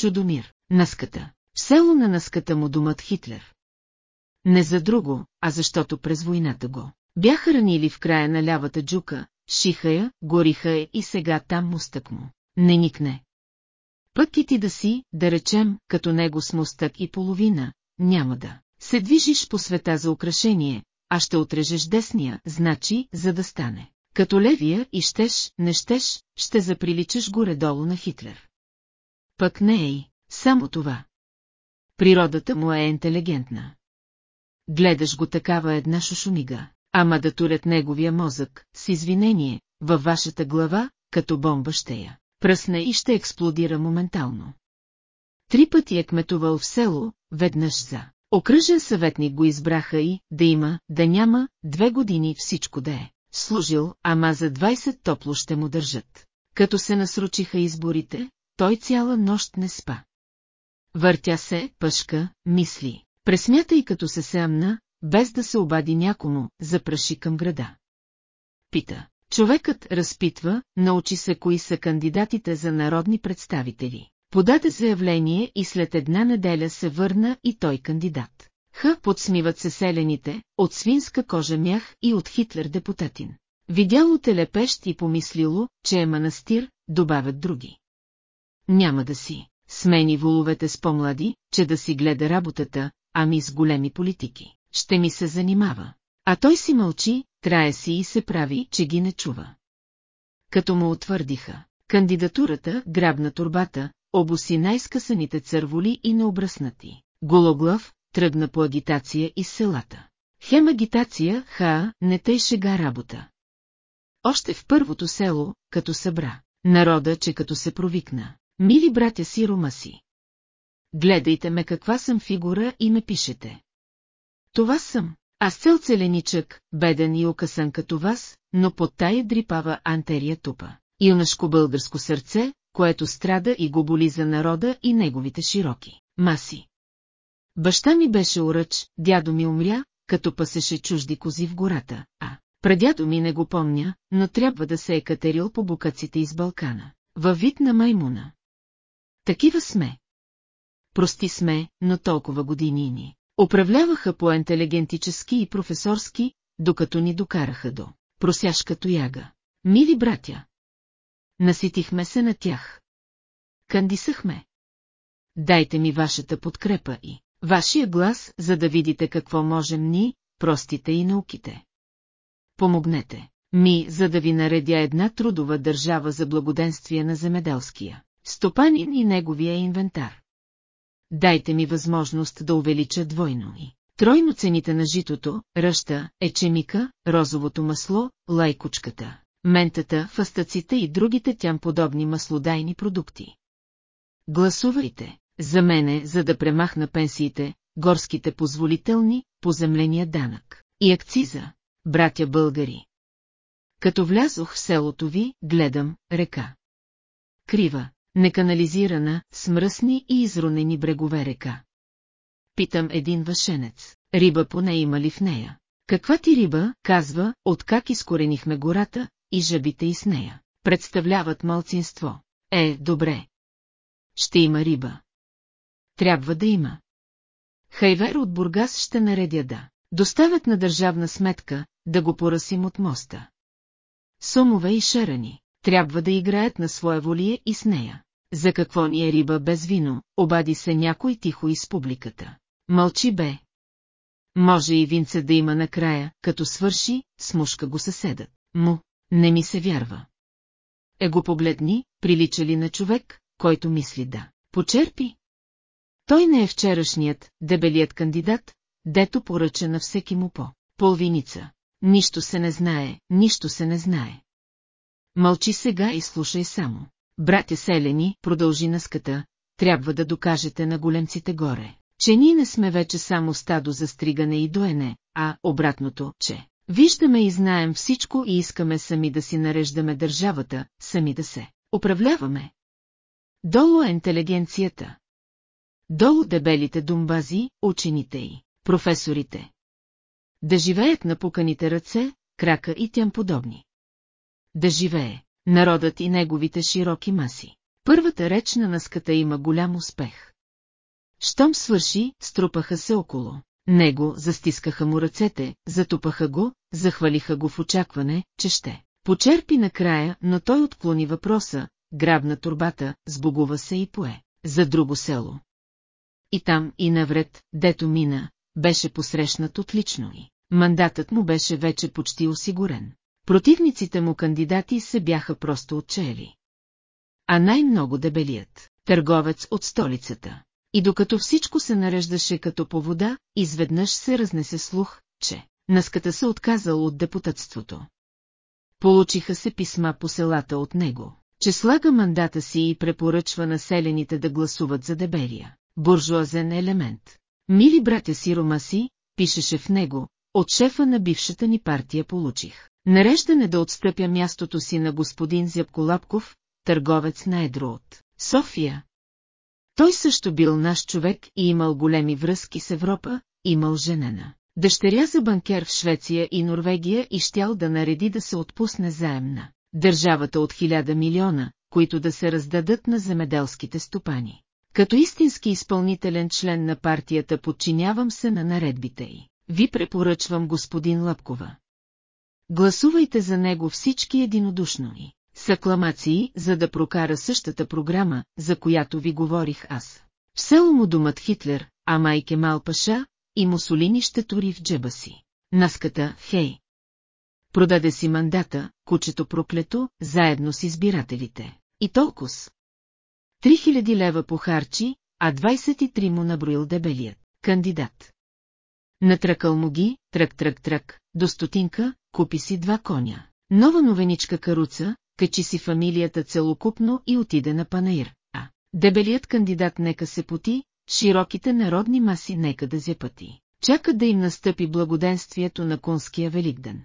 Чудомир, Наската. В село на Наската му думат Хитлер. Не за друго, а защото през войната го. Бяха ранили в края на лявата джука, шиха я, гориха я и сега там мустък му. Не никне. Пък и ти да си, да речем, като него с мустък и половина, няма да. Се движиш по света за украшение, а ще отрежеш десния, значи, за да стане. Като левия и щеш, не щеш, ще заприличаш горе-долу на Хитлер. Пък не ей, само това. Природата му е интелигентна. Гледаш го такава една шушумига, ама да турят неговия мозък, с извинение, във вашата глава, като бомба ще я пръсне и ще експлодира моментално. Три пъти е кметувал в село, веднъж за. Окръжен съветник го избраха и, да има, да няма, две години всичко да е. Служил, ама за 20 топло ще му държат. Като се насручиха изборите, той цяла нощ не спа. Въртя се, пъшка, мисли. Пресмята и като се сеамна, без да се обади някому, запраши към града. Пита. Човекът разпитва, научи се кои са кандидатите за народни представители. Подаде заявление и след една неделя се върна и той кандидат. Х подсмиват се селените, от свинска кожа мях и от Хитлер депутатин. Видяло телепещ и помислило, че е манастир, добавят други. Няма да си, смени воловете с по-млади, че да си гледа работата, ами с големи политики. Ще ми се занимава. А той си мълчи, трае си и се прави, че ги не чува. Като му утвърдиха, кандидатурата, грабна турбата, обоси най-скъсаните църволи и необръснати. Гологлав тръгна по агитация из селата. Хем агитация, ха, не тъй шега работа. Още в първото село, като събра, народа, че като се провикна. Мили братя си, рома си. Гледайте ме каква съм фигура и ме пишете. Това съм. Аз цел целеничък, беден и окъсан като вас, но под тая дрипава антерия тупа. Юнашко българско сърце, което страда и го боли за народа и неговите широки маси. Баща ми беше уръч, дядо ми умря, като пасеше чужди кози в гората, а прадядо ми не го помня, но трябва да се е катерил по букаците из Балкана, във вид на маймуна. Такива сме. Прости сме, но толкова години ни. Управляваха по-интелигентически и професорски, докато ни докараха до просяшка тояга. Мили братя! Наситихме се на тях. Кандисахме. Дайте ми вашата подкрепа и вашия глас, за да видите какво можем ни, простите и науките. Помогнете ми, за да ви наредя една трудова държава за благоденствие на земеделския, стопанин и неговия инвентар дайте ми възможност да увелича двойно и тройно цените на житото, ръща, ечемика, розовото масло, лайкучката, ментата, фастаците и другите тям подобни маслодайни продукти. Гласувайте за мене, за да премахна пенсиите, горските позволителни, поземления данък и акциза, братя българи. Като влязох в селото ви, гледам река. Крива, неканализирана, с мръсни и изронени брегове река. Питам един въшенец, риба поне има ли в нея? Каква ти риба, казва, откак изкоренихме гората, и жабите и с нея. Представляват малцинство. Е, добре. Ще има риба. Трябва да има. Хайвер от Бургас ще наредя да. Доставят на държавна сметка, да го поръсим от моста. Сумове и шарани трябва да играят на своя волие и с нея. За какво ни е риба без вино, обади се някой тихо из публиката. Мълчи бе. Може и винце да има накрая, като свърши, смушка го съседът. Му, не ми се вярва. Е го погледни, прилича ли на човек, който мисли да. Почерпи. Той не е вчерашният, дебелият кандидат, дето поръча на всеки му по половиница. Нищо се не знае, нищо се не знае. Мълчи сега и слушай само. Братя селени, продължи наската, трябва да докажете на големците горе, че ние не сме вече само стадо за стригане и доене, а обратното, че виждаме и знаем всичко и искаме сами да си нареждаме държавата, сами да се управляваме. Долу е интелигенцията. Долу дебелите думбази, учените и професорите. Да живеят на пуканите ръце, крака и тям подобни да живее, народът и неговите широки маси. Първата реч на наската има голям успех. Щом свърши, струпаха се около. Него застискаха му ръцете, затупаха го, захвалиха го в очакване, че ще. Почерпи накрая, но той отклони въпроса, грабна турбата, сбогува се и пое. За друго село. И там, и навред, дето мина, беше посрещнат отлично и мандатът му беше вече почти осигурен. Противниците му кандидати се бяха просто отчели. А най-много дебелият, търговец от столицата. И докато всичко се нареждаше като по вода, изведнъж се разнесе слух, че Наската се отказал от депутатството. Получиха се писма по селата от него, че слага мандата си и препоръчва населените да гласуват за дебелия, буржуазен елемент. Мили братя си Ромаси, пишеше в него, от шефа на бившата ни партия получих. Нареждане да отстъпя мястото си на господин Зябколапков, търговец на Едро от София. Той също бил наш човек и имал големи връзки с Европа, имал женена. Дъщеря за банкер в Швеция и Норвегия и щял да нареди да се отпусне заемна. Държавата от хиляда милиона, които да се раздадат на земеделските стопани. Като истински изпълнителен член на партията подчинявам се на наредбите й. Ви препоръчвам господин Лъпкова. Гласувайте за него всички единодушно и с акламации, за да прокара същата програма, за която ви говорих аз. В село му думат Хитлер, а майке Малпаша, и Мусолини ще тури в джеба си. Наската, хей! Продаде си мандата, кучето проклето, заедно с избирателите. И толкова. 3000 лева похарчи, а 23 му наброил дебелият. Кандидат. Натръкал му ги, трък-трък-трък, до стотинка, купи си два коня. Нова новеничка каруца, качи си фамилията целокупно и отиде на панаир. А, дебелият кандидат нека се поти, широките народни маси нека да зяпати. Чакат да им настъпи благоденствието на конския великден.